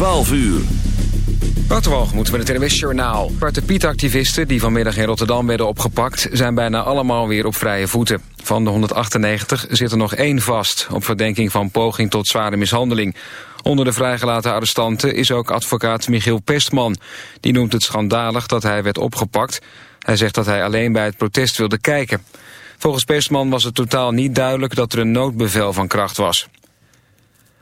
12 uur. moeten met het NWS Journaal. Zwarte Piet-activisten die vanmiddag in Rotterdam werden opgepakt... zijn bijna allemaal weer op vrije voeten. Van de 198 zit er nog één vast... op verdenking van poging tot zware mishandeling. Onder de vrijgelaten arrestanten is ook advocaat Michiel Pestman. Die noemt het schandalig dat hij werd opgepakt. Hij zegt dat hij alleen bij het protest wilde kijken. Volgens Pestman was het totaal niet duidelijk dat er een noodbevel van kracht was.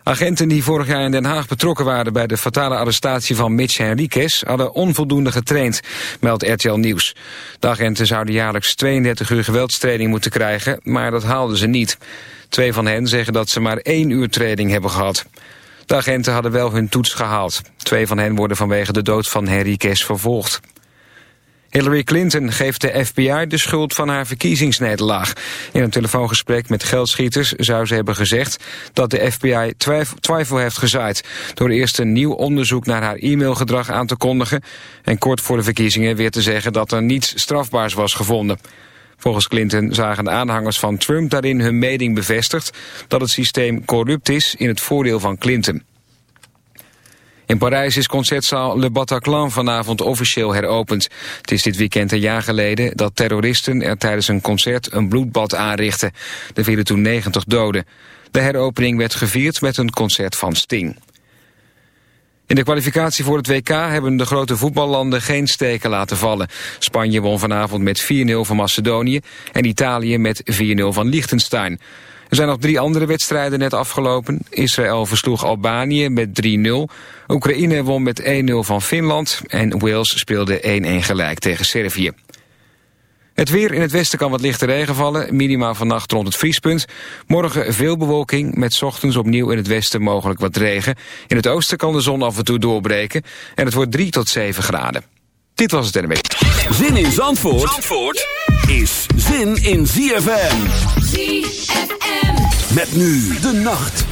Agenten die vorig jaar in Den Haag betrokken waren bij de fatale arrestatie van Mitch Henriquez hadden onvoldoende getraind, meldt RTL Nieuws. De agenten zouden jaarlijks 32 uur geweldstraining moeten krijgen, maar dat haalden ze niet. Twee van hen zeggen dat ze maar één uur training hebben gehad. De agenten hadden wel hun toets gehaald. Twee van hen worden vanwege de dood van Henriquez vervolgd. Hillary Clinton geeft de FBI de schuld van haar verkiezingsnederlaag. In een telefoongesprek met geldschieters zou ze hebben gezegd... dat de FBI twijfel heeft gezaaid... door eerst een nieuw onderzoek naar haar e-mailgedrag aan te kondigen... en kort voor de verkiezingen weer te zeggen dat er niets strafbaars was gevonden. Volgens Clinton zagen de aanhangers van Trump daarin hun mening bevestigd... dat het systeem corrupt is in het voordeel van Clinton. In Parijs is concertzaal Le Bataclan vanavond officieel heropend. Het is dit weekend een jaar geleden dat terroristen er tijdens een concert een bloedbad aanrichtten. Er vielen toen 90 doden. De heropening werd gevierd met een concert van Sting. In de kwalificatie voor het WK hebben de grote voetballanden geen steken laten vallen. Spanje won vanavond met 4-0 van Macedonië en Italië met 4-0 van Liechtenstein. Er zijn nog drie andere wedstrijden net afgelopen. Israël versloeg Albanië met 3-0. Oekraïne won met 1-0 van Finland. En Wales speelde 1-1 gelijk tegen Servië. Het weer in het westen kan wat lichte regen vallen. Minima vannacht rond het vriespunt. Morgen veel bewolking met ochtends opnieuw in het westen mogelijk wat regen. In het oosten kan de zon af en toe doorbreken. En het wordt 3 tot 7 graden. Dit was het NW. Zin in Zandvoort, Zandvoort is zin in ZFM. ZFM. Met nu de nacht.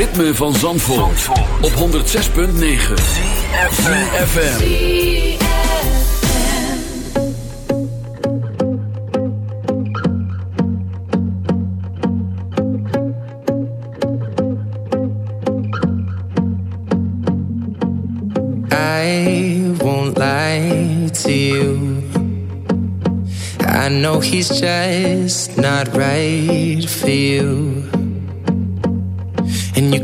ritme van Zandvoort, op 106.9 CFFM I won't lie to you. I know he's just not right for you.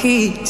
heat.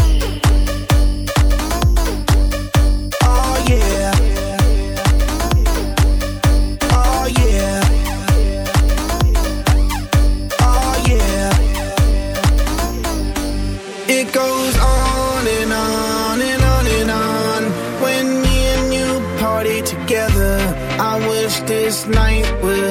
This night would